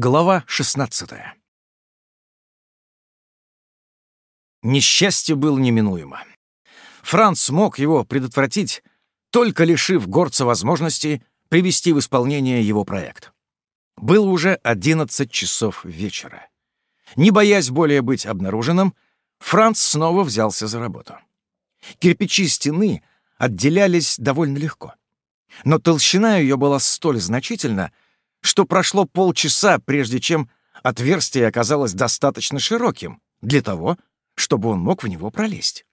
Глава 16 Несчастье было неминуемо. Франц смог его предотвратить, только лишив горца возможности привести в исполнение его проект. Было уже 11 часов вечера. Не боясь более быть обнаруженным, Франц снова взялся за работу. Кирпичи стены отделялись довольно легко. Но толщина ее была столь значительна, что прошло полчаса, прежде чем отверстие оказалось достаточно широким для того, чтобы он мог в него пролезть.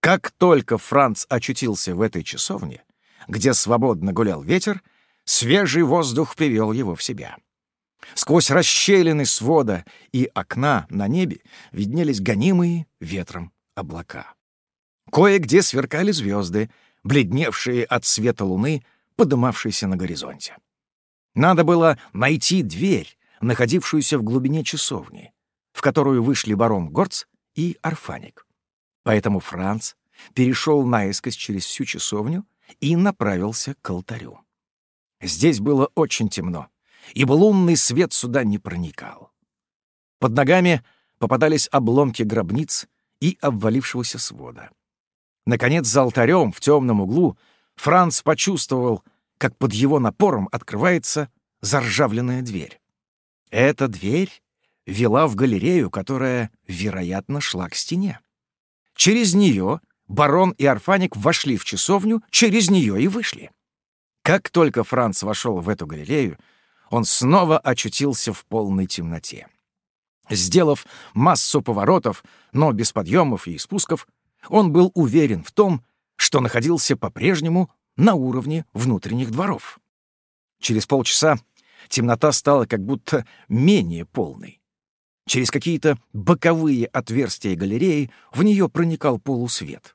Как только Франц очутился в этой часовне, где свободно гулял ветер, свежий воздух привел его в себя. Сквозь расщелины свода и окна на небе виднелись гонимые ветром облака. Кое-где сверкали звезды, бледневшие от света луны, подымавшейся на горизонте. Надо было найти дверь, находившуюся в глубине часовни, в которую вышли барон Горц и Арфаник. Поэтому Франц перешел наискось через всю часовню и направился к алтарю. Здесь было очень темно, ибо лунный свет сюда не проникал. Под ногами попадались обломки гробниц и обвалившегося свода. Наконец, за алтарем в темном углу Франц почувствовал, как под его напором открывается заржавленная дверь. Эта дверь вела в галерею, которая, вероятно, шла к стене. Через нее барон и Арфаник вошли в часовню, через нее и вышли. Как только Франц вошел в эту галерею, он снова очутился в полной темноте. Сделав массу поворотов, но без подъемов и спусков, он был уверен в том, что находился по-прежнему на уровне внутренних дворов. Через полчаса темнота стала как будто менее полной. Через какие-то боковые отверстия галереи в нее проникал полусвет.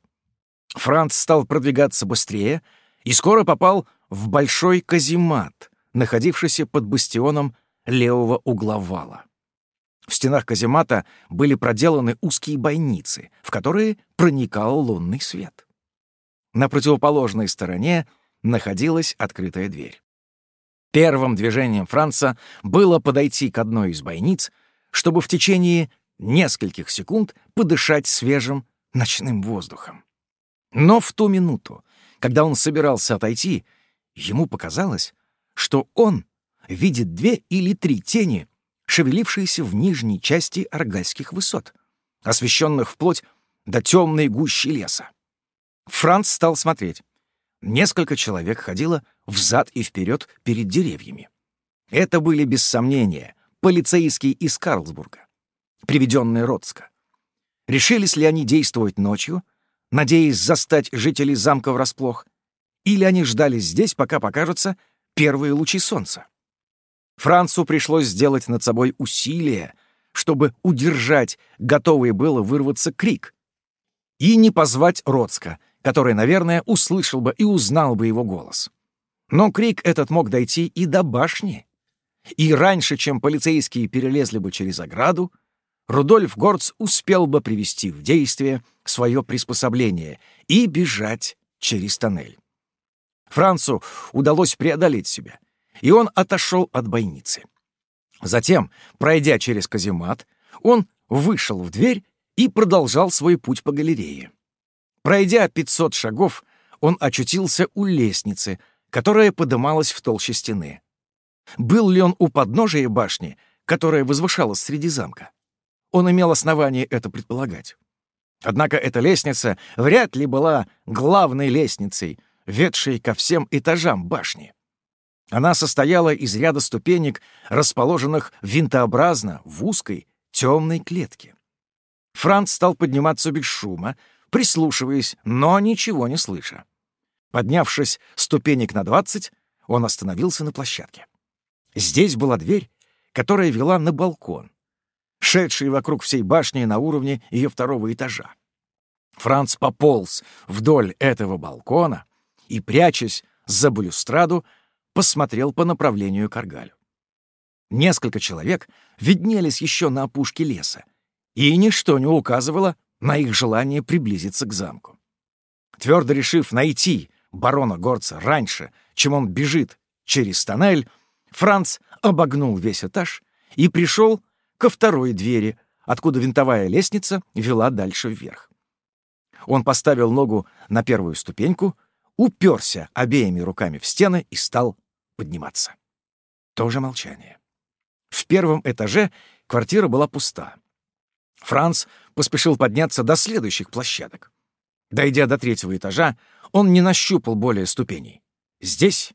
Франц стал продвигаться быстрее и скоро попал в большой каземат, находившийся под бастионом левого угла вала. В стенах каземата были проделаны узкие бойницы, в которые проникал лунный свет. На противоположной стороне находилась открытая дверь. Первым движением Франца было подойти к одной из бойниц, чтобы в течение нескольких секунд подышать свежим ночным воздухом. Но в ту минуту, когда он собирался отойти, ему показалось, что он видит две или три тени, шевелившиеся в нижней части аргальских высот, освещенных вплоть до темной гущи леса. Франц стал смотреть. Несколько человек ходило взад и вперед перед деревьями. Это были, без сомнения, полицейские из Карлсбурга, приведенные Ротска. Решились ли они действовать ночью, надеясь застать жителей замка врасплох, или они ждали здесь, пока покажутся первые лучи солнца? Францу пришлось сделать над собой усилие, чтобы удержать готовый было вырваться крик, и не позвать Ротска — который, наверное, услышал бы и узнал бы его голос. Но крик этот мог дойти и до башни. И раньше, чем полицейские перелезли бы через ограду, Рудольф Горц успел бы привести в действие свое приспособление и бежать через тоннель. Францу удалось преодолеть себя, и он отошел от бойницы. Затем, пройдя через каземат, он вышел в дверь и продолжал свой путь по галерее. Пройдя 500 шагов, он очутился у лестницы, которая подымалась в толще стены. Был ли он у подножия башни, которая возвышалась среди замка? Он имел основание это предполагать. Однако эта лестница вряд ли была главной лестницей, ведшей ко всем этажам башни. Она состояла из ряда ступенек, расположенных винтообразно в узкой темной клетке. Франц стал подниматься без шума, прислушиваясь, но ничего не слыша. Поднявшись ступенек на двадцать, он остановился на площадке. Здесь была дверь, которая вела на балкон, шедший вокруг всей башни на уровне ее второго этажа. Франц пополз вдоль этого балкона и, прячась за балюстраду, посмотрел по направлению к Аргалю. Несколько человек виднелись еще на опушке леса, и ничто не указывало на их желание приблизиться к замку. Твердо решив найти барона Горца раньше, чем он бежит через тоннель, Франц обогнул весь этаж и пришел ко второй двери, откуда винтовая лестница вела дальше вверх. Он поставил ногу на первую ступеньку, уперся обеими руками в стены и стал подниматься. Тоже молчание. В первом этаже квартира была пуста. Франц поспешил подняться до следующих площадок. Дойдя до третьего этажа, он не нащупал более ступеней. Здесь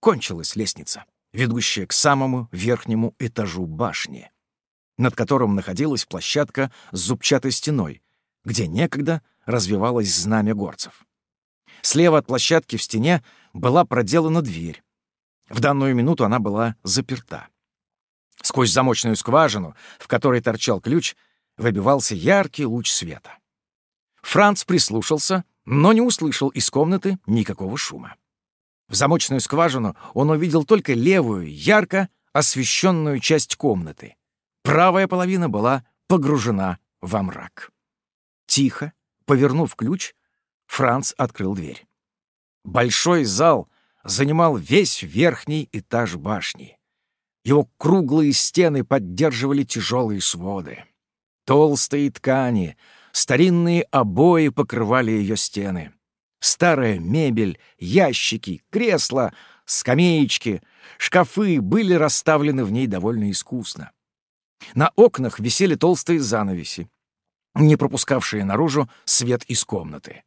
кончилась лестница, ведущая к самому верхнему этажу башни, над которым находилась площадка с зубчатой стеной, где некогда развивалось знамя горцев. Слева от площадки в стене была проделана дверь. В данную минуту она была заперта. Сквозь замочную скважину, в которой торчал ключ, выбивался яркий луч света. Франц прислушался, но не услышал из комнаты никакого шума. В замочную скважину он увидел только левую, ярко освещенную часть комнаты. Правая половина была погружена во мрак. Тихо, повернув ключ, Франц открыл дверь. Большой зал занимал весь верхний этаж башни. Его круглые стены поддерживали тяжелые своды. Толстые ткани, старинные обои покрывали ее стены. Старая мебель, ящики, кресла, скамеечки, шкафы были расставлены в ней довольно искусно. На окнах висели толстые занавеси, не пропускавшие наружу свет из комнаты.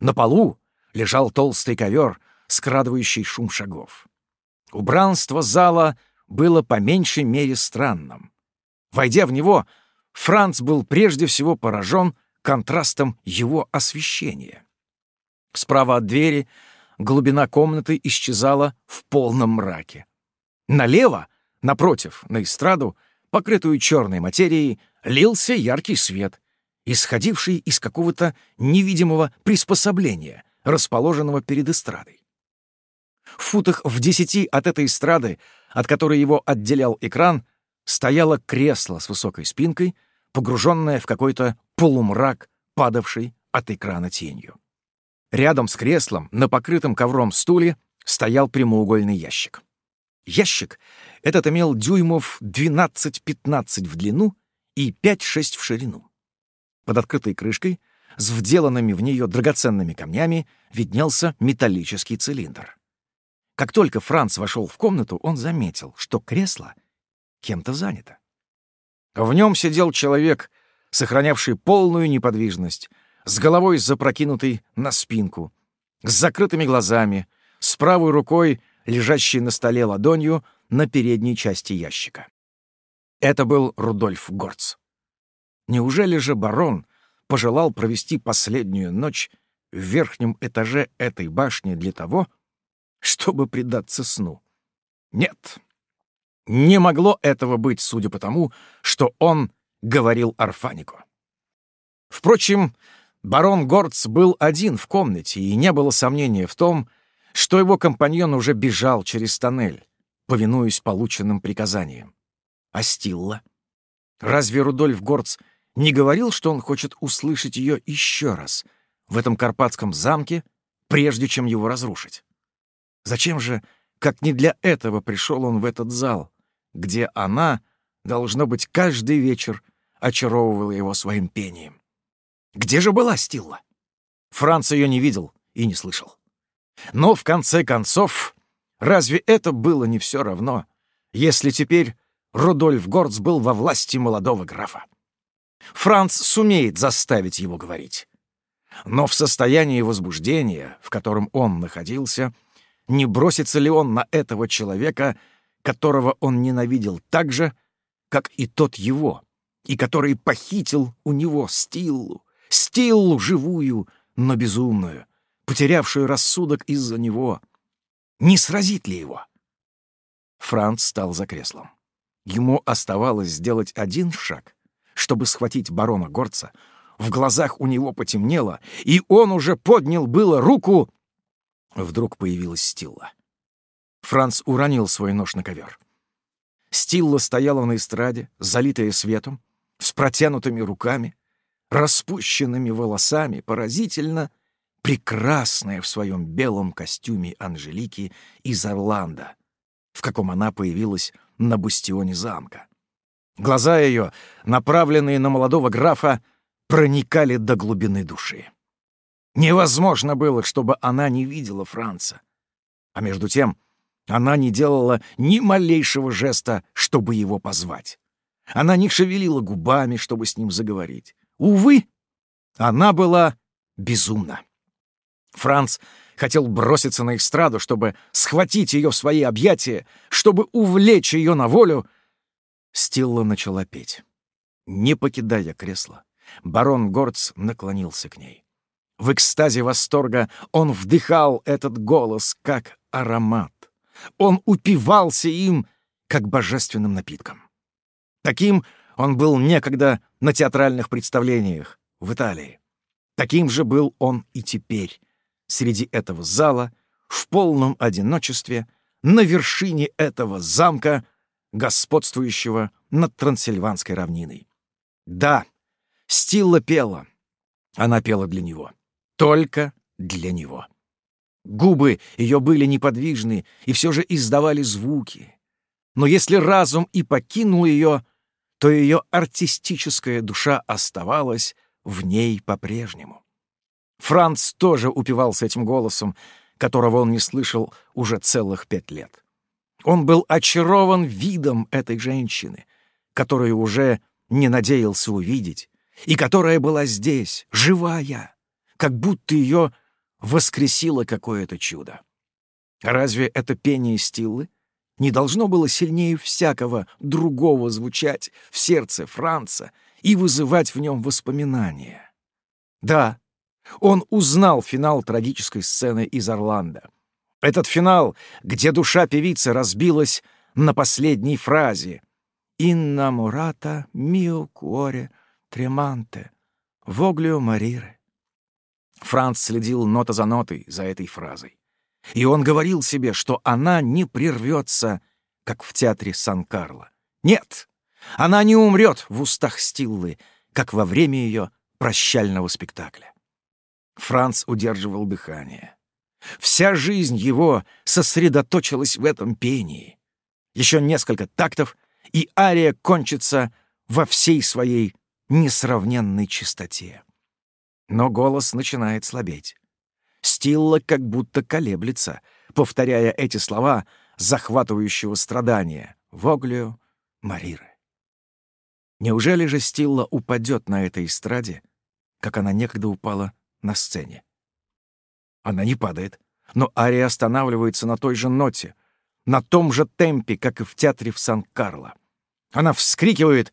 На полу лежал толстый ковер, скрадывающий шум шагов. Убранство зала было по меньшей мере странным. Войдя в него, Франц был прежде всего поражен контрастом его освещения. Справа от двери глубина комнаты исчезала в полном мраке. Налево, напротив, на эстраду, покрытую черной материей, лился яркий свет, исходивший из какого-то невидимого приспособления, расположенного перед эстрадой. В футах в десяти от этой эстрады, от которой его отделял экран, стояло кресло с высокой спинкой, погруженное в какой-то полумрак, падавший от экрана тенью. Рядом с креслом, на покрытом ковром стуле, стоял прямоугольный ящик. Ящик этот имел дюймов 12-15 в длину и 5-6 в ширину. Под открытой крышкой, с вделанными в нее драгоценными камнями, виднелся металлический цилиндр. Как только Франц вошел в комнату, он заметил, что кресло кем-то занято. В нем сидел человек, сохранявший полную неподвижность, с головой запрокинутой на спинку, с закрытыми глазами, с правой рукой, лежащей на столе ладонью на передней части ящика. Это был Рудольф Горц. Неужели же барон пожелал провести последнюю ночь в верхнем этаже этой башни для того, чтобы предаться сну? Нет. Не могло этого быть, судя по тому, что он говорил Арфанику. Впрочем, барон Горц был один в комнате, и не было сомнения в том, что его компаньон уже бежал через тоннель, повинуясь полученным приказаниям. А Стилла? Разве Рудольф Горц не говорил, что он хочет услышать ее еще раз в этом карпатском замке, прежде чем его разрушить. Зачем же, как не для этого пришел он в этот зал, где она, должно быть, каждый вечер очаровывала его своим пением? Где же была Стилла? Франц ее не видел и не слышал. Но, в конце концов, разве это было не все равно, если теперь Рудольф Горц был во власти молодого графа? Франц сумеет заставить его говорить. Но в состоянии возбуждения, в котором он находился, не бросится ли он на этого человека, которого он ненавидел так же, как и тот его, и который похитил у него Стиллу, Стиллу живую, но безумную, потерявшую рассудок из-за него. Не сразит ли его? Франц стал за креслом. Ему оставалось сделать один шаг, чтобы схватить барона Горца. В глазах у него потемнело, и он уже поднял было руку. Вдруг появилась Стилла. Франц уронил свой нож на ковер. Стилла стояла на эстраде, залитая светом, с протянутыми руками, распущенными волосами, поразительно прекрасная в своем белом костюме Анжелики из Орландо, в каком она появилась на бастионе замка. Глаза ее, направленные на молодого графа, проникали до глубины души. Невозможно было, чтобы она не видела Франца. А между тем она не делала ни малейшего жеста, чтобы его позвать. Она не шевелила губами, чтобы с ним заговорить. Увы, она была безумна. Франц хотел броситься на эстраду, чтобы схватить ее в свои объятия, чтобы увлечь ее на волю. Стилла начала петь. Не покидая кресла, барон Горц наклонился к ней. В экстазе восторга он вдыхал этот голос, как аромат. Он упивался им, как божественным напитком. Таким он был некогда на театральных представлениях в Италии. Таким же был он и теперь, среди этого зала, в полном одиночестве, на вершине этого замка, господствующего над Трансильванской равниной. Да, Стилла пела. Она пела для него. Только для него. Губы ее были неподвижны и все же издавали звуки. Но если разум и покинул ее, то ее артистическая душа оставалась в ней по-прежнему. Франц тоже упивался этим голосом, которого он не слышал уже целых пять лет. Он был очарован видом этой женщины, которую уже не надеялся увидеть, и которая была здесь, живая, как будто ее воскресило какое-то чудо. Разве это пение Стиллы не должно было сильнее всякого другого звучать в сердце Франца и вызывать в нем воспоминания? Да, он узнал финал трагической сцены из Орландо. Этот финал, где душа певицы разбилась на последней фразе «Иннамурата мио куоре треманте воглио марире». Франц следил нота за нотой за этой фразой. И он говорил себе, что она не прервется, как в театре Сан-Карло. Нет, она не умрет в устах Стиллы, как во время ее прощального спектакля. Франц удерживал дыхание. Вся жизнь его сосредоточилась в этом пении. Еще несколько тактов, и ария кончится во всей своей несравненной чистоте. Но голос начинает слабеть. Стилла как будто колеблется, повторяя эти слова захватывающего страдания «Воглио Мариры». Неужели же Стилла упадет на этой эстраде, как она некогда упала на сцене? Она не падает, но ария останавливается на той же ноте, на том же темпе, как и в театре в Сан-Карло. Она вскрикивает.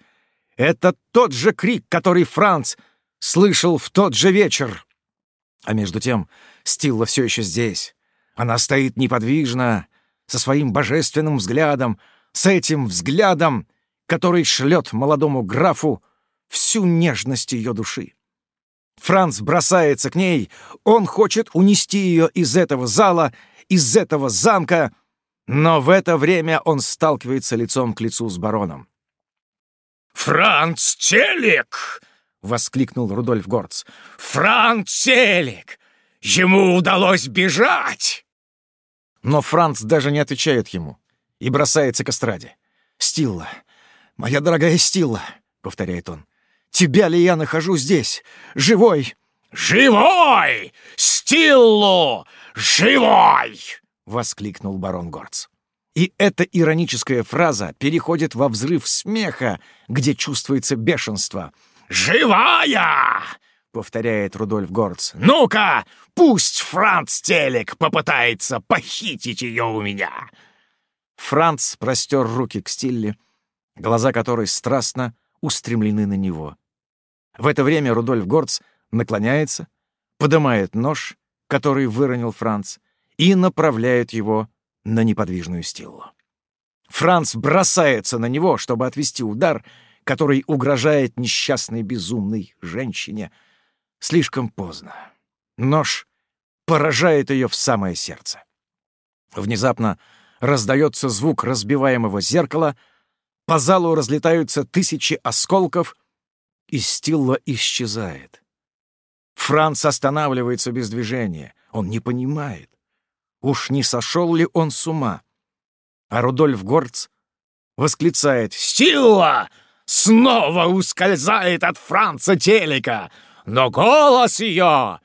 Это тот же крик, который Франц слышал в тот же вечер. А между тем Стилла все еще здесь. Она стоит неподвижно, со своим божественным взглядом, с этим взглядом, который шлет молодому графу всю нежность ее души. Франц бросается к ней, он хочет унести ее из этого зала, из этого замка, но в это время он сталкивается лицом к лицу с бароном. «Франц Телек!» — воскликнул Рудольф Горц. «Франц Селик! Ему удалось бежать!» Но Франц даже не отвечает ему и бросается к эстраде. «Стилла, моя дорогая Стилла!» — повторяет он. «Тебя ли я нахожу здесь? Живой!» «Живой! Стиллу! Живой!» — воскликнул барон Горц. И эта ироническая фраза переходит во взрыв смеха, где чувствуется бешенство — «Живая!» — повторяет Рудольф Горц. «Ну-ка, пусть Франц Телек попытается похитить ее у меня!» Франц простер руки к Стилле, глаза которой страстно устремлены на него. В это время Рудольф Горц наклоняется, поднимает нож, который выронил Франц, и направляет его на неподвижную Стиллу. Франц бросается на него, чтобы отвести удар — который угрожает несчастной безумной женщине. Слишком поздно. Нож поражает ее в самое сердце. Внезапно раздается звук разбиваемого зеркала, по залу разлетаются тысячи осколков, и Стилла исчезает. Франц останавливается без движения. Он не понимает. Уж не сошел ли он с ума? А Рудольф Горц восклицает «Сила снова ускользает от Франца Телека, но голос ее,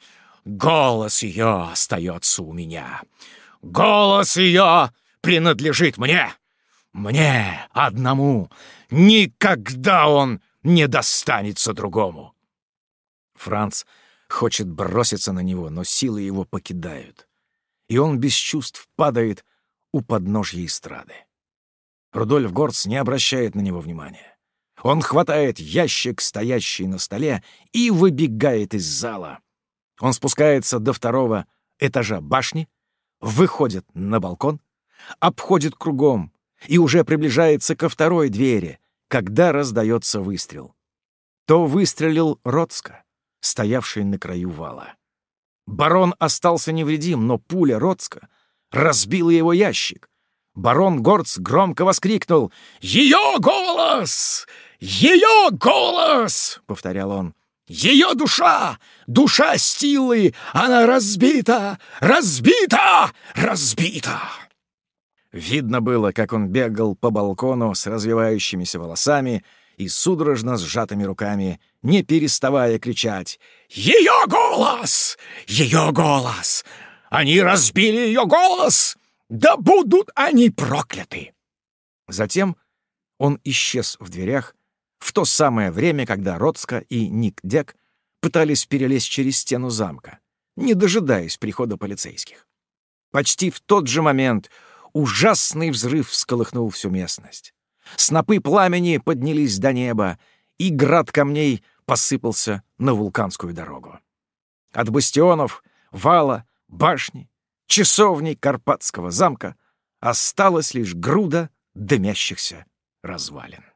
голос ее остается у меня. Голос ее принадлежит мне, мне одному. Никогда он не достанется другому». Франц хочет броситься на него, но силы его покидают, и он без чувств падает у подножья эстрады. Рудольф Горц не обращает на него внимания. Он хватает ящик, стоящий на столе, и выбегает из зала. Он спускается до второго этажа башни, выходит на балкон, обходит кругом и уже приближается ко второй двери, когда раздается выстрел. То выстрелил Роцко, стоявший на краю вала. Барон остался невредим, но пуля Роцко разбила его ящик. Барон Горц громко воскликнул «Ее голос! Ее голос!» — повторял он. «Ее душа! Душа Стилы! Она разбита! Разбита! Разбита!» Видно было, как он бегал по балкону с развивающимися волосами и судорожно сжатыми руками, не переставая кричать «Ее голос! Ее голос! Они разбили ее голос! Да будут они прокляты!» Затем он исчез в дверях в то самое время, когда Роцко и Ник Дек пытались перелезть через стену замка, не дожидаясь прихода полицейских. Почти в тот же момент ужасный взрыв всколыхнул всю местность. Снопы пламени поднялись до неба, и град камней посыпался на вулканскую дорогу. От бастионов, вала, башни, часовни Карпатского замка осталась лишь груда дымящихся развалин.